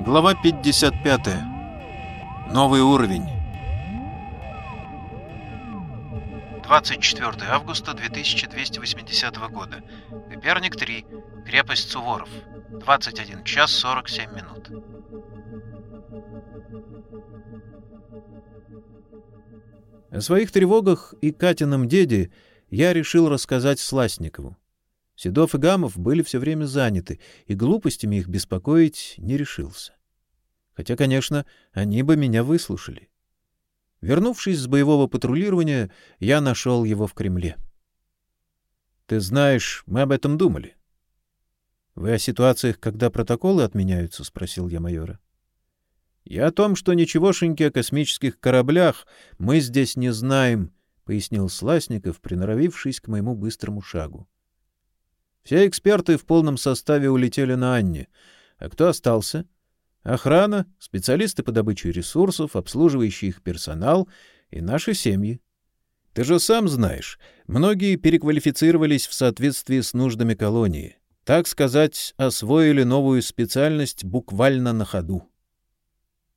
Глава 55. Новый уровень. 24 августа 2280 года. Коперник 3. Крепость Суворов. 21 час 47 минут. О своих тревогах и Катином деде я решил рассказать Сласникову. Седов и Гамов были все время заняты, и глупостями их беспокоить не решился. Хотя, конечно, они бы меня выслушали. Вернувшись с боевого патрулирования, я нашел его в Кремле. — Ты знаешь, мы об этом думали. — Вы о ситуациях, когда протоколы отменяются? — спросил я майора. — Я о том, что ничегошеньки о космических кораблях мы здесь не знаем, — пояснил Сласников, приноровившись к моему быстрому шагу. Все эксперты в полном составе улетели на Анне. А кто остался? Охрана, специалисты по добыче ресурсов, обслуживающий их персонал и наши семьи. Ты же сам знаешь, многие переквалифицировались в соответствии с нуждами колонии. Так сказать, освоили новую специальность буквально на ходу.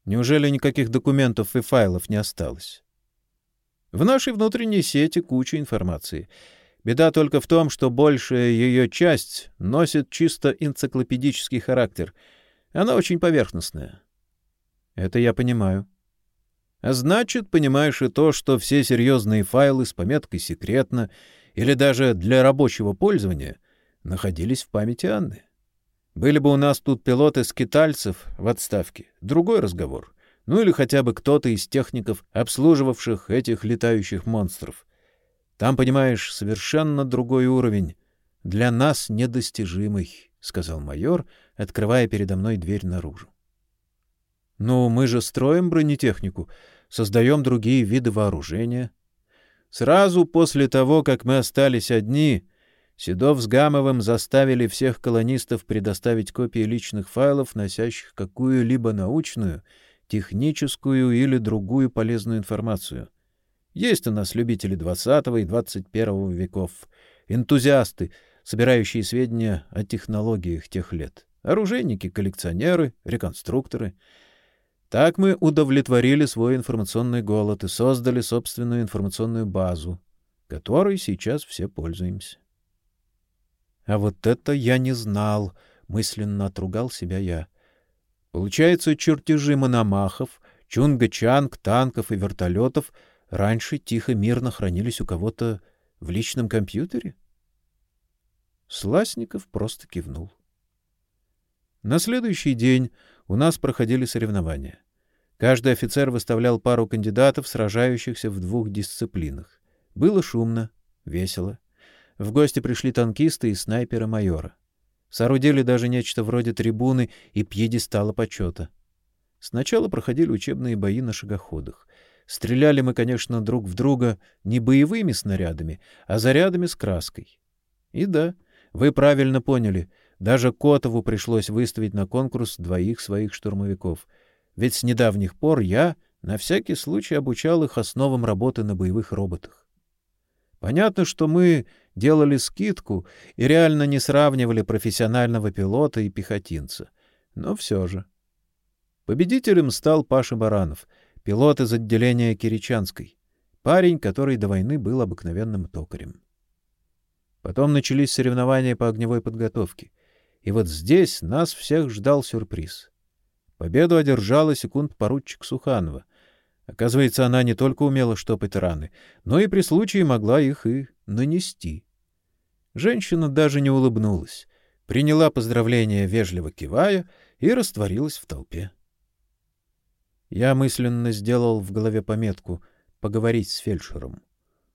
Неужели никаких документов и файлов не осталось? В нашей внутренней сети куча информации — Беда только в том, что большая ее часть носит чисто энциклопедический характер. Она очень поверхностная. Это я понимаю. А значит, понимаешь и то, что все серьезные файлы с пометкой «секретно» или даже для рабочего пользования находились в памяти Анны. Были бы у нас тут пилоты-скитальцев в отставке, другой разговор. Ну или хотя бы кто-то из техников, обслуживавших этих летающих монстров. Там, понимаешь, совершенно другой уровень. Для нас недостижимый, — сказал майор, открывая передо мной дверь наружу. — Ну, мы же строим бронетехнику, создаем другие виды вооружения. Сразу после того, как мы остались одни, Седов с Гамовым заставили всех колонистов предоставить копии личных файлов, носящих какую-либо научную, техническую или другую полезную информацию — есть у нас любители XX и XXI веков, энтузиасты, собирающие сведения о технологиях тех лет, оружейники, коллекционеры, реконструкторы. Так мы удовлетворили свой информационный голод и создали собственную информационную базу, которой сейчас все пользуемся. А вот это я не знал, мысленно отругал себя я. Получается, чертежи мономахов, чунга-чанг, танков и вертолетов — раньше тихо-мирно хранились у кого-то в личном компьютере? Сласников просто кивнул. На следующий день у нас проходили соревнования. Каждый офицер выставлял пару кандидатов, сражающихся в двух дисциплинах. Было шумно, весело. В гости пришли танкисты и снайперы майора. Соорудили даже нечто вроде трибуны и пьедестала почета. Сначала проходили учебные бои на шагоходах. Стреляли мы, конечно, друг в друга не боевыми снарядами, а зарядами с краской. И да, вы правильно поняли, даже Котову пришлось выставить на конкурс двоих своих штурмовиков. Ведь с недавних пор я на всякий случай обучал их основам работы на боевых роботах. Понятно, что мы делали скидку и реально не сравнивали профессионального пилота и пехотинца. Но все же. Победителем стал Паша Баранов — пилот из отделения Киричанской, парень, который до войны был обыкновенным токарем. Потом начались соревнования по огневой подготовке, и вот здесь нас всех ждал сюрприз. Победу одержала секунд-поручик Суханова. Оказывается, она не только умела штопать раны, но и при случае могла их и нанести. Женщина даже не улыбнулась, приняла поздравления, вежливо кивая, и растворилась в толпе. Я мысленно сделал в голове пометку поговорить с фельдшером,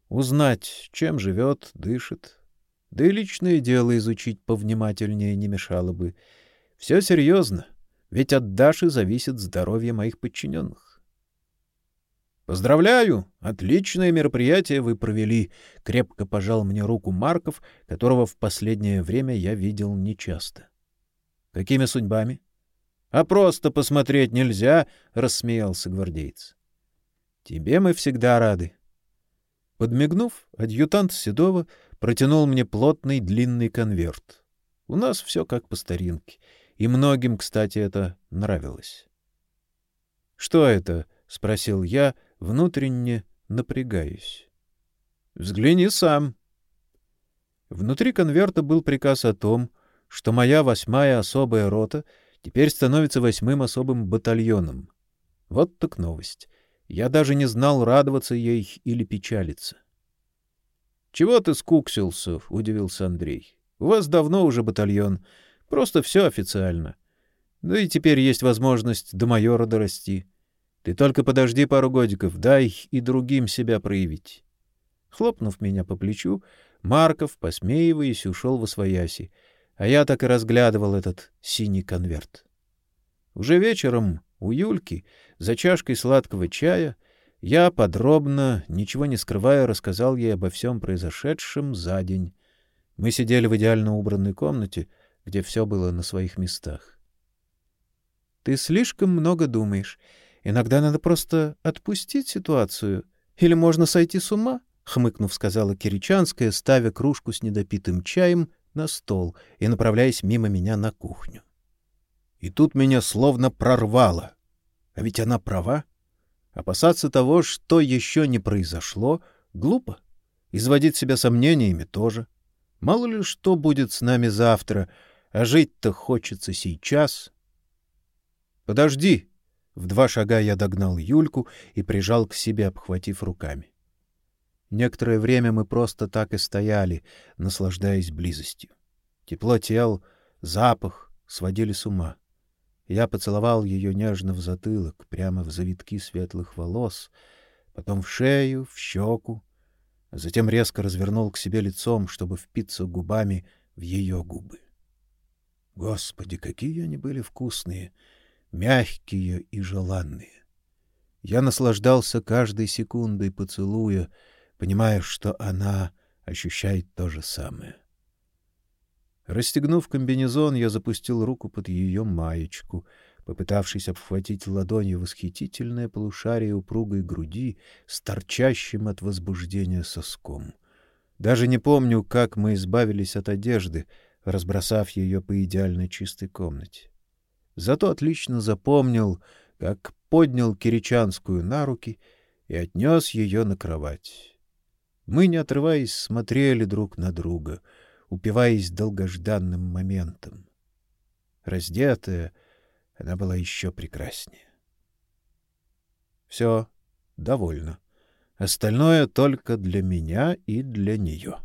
узнать, чем живет, дышит. Да и личное дело изучить повнимательнее не мешало бы. Все серьезно, ведь от Даши зависит здоровье моих подчиненных. Поздравляю, отличное мероприятие вы провели, крепко пожал мне руку Марков, которого в последнее время я видел нечасто. Какими судьбами? А просто посмотреть нельзя, рассмеялся гвардеец. Тебе мы всегда рады. Подмигнув, адъютант Седова протянул мне плотный длинный конверт. У нас все как по старинке. и многим, кстати, это нравилось. «Что это?» — спросил я, внутренне напрягаясь. «Взгляни сам». Внутри конверта был приказ о том, что моя восьмая особая рота теперь становится восьмым особым батальоном. Вот так новость. Я даже не знал, радоваться ей или печалиться. — Чего ты скуксился? — удивился Андрей. — У вас давно уже батальон. Просто все официально. Да и теперь есть возможность до майора дорасти. Ты только подожди пару годиков, дай и другим себя проявить. Хлопнув меня по плечу, Марков, посмеиваясь, ушел во свояси, а я так и разглядывал этот синий конверт. Уже вечером у Юльки за чашкой сладкого чая я подробно, ничего не скрывая, рассказал ей обо всем произошедшем за день. Мы сидели в идеально убранной комнате, где все было на своих местах. — Ты слишком много думаешь. Иногда надо просто отпустить ситуацию. Или можно сойти с ума, — хмыкнув, сказала Киричанская, ставя кружку с недопитым чаем на стол и направляясь мимо меня на кухню. И тут меня словно прорвало. А ведь она права. Опасаться того, что еще не произошло, глупо. Изводить себя сомнениями тоже. Мало ли что будет с нами завтра, а жить-то хочется сейчас. Подожди. В два шага я догнал Юльку и прижал к себе, обхватив руками. Некоторое время мы просто так и стояли, наслаждаясь близостью. Тепло тел, запах сводили с ума. Я поцеловал ее нежно в затылок, прямо в завитки светлых волос, потом в шею, в щеку, а затем резко развернул к себе лицом, чтобы впиться губами в ее губы. Господи, какие они были вкусные, мягкие и желанные. Я наслаждался каждой секундой поцелуя, понимая, что она ощущает то же самое. Расстегнув комбинезон, я запустил руку под ее маечку, попытавшись обхватить ладонью восхитительное полушарие упругой груди с торчащим от возбуждения соском. Даже не помню, как мы избавились от одежды, разбросав ее по идеально чистой комнате. Зато отлично запомнил, как поднял Киричанскую на руки и отнес ее на кровать. Мы, не отрываясь, смотрели друг на друга — упиваясь долгожданным моментом. Раздетая, она была еще прекраснее. Все, довольно. Остальное только для меня и для нее.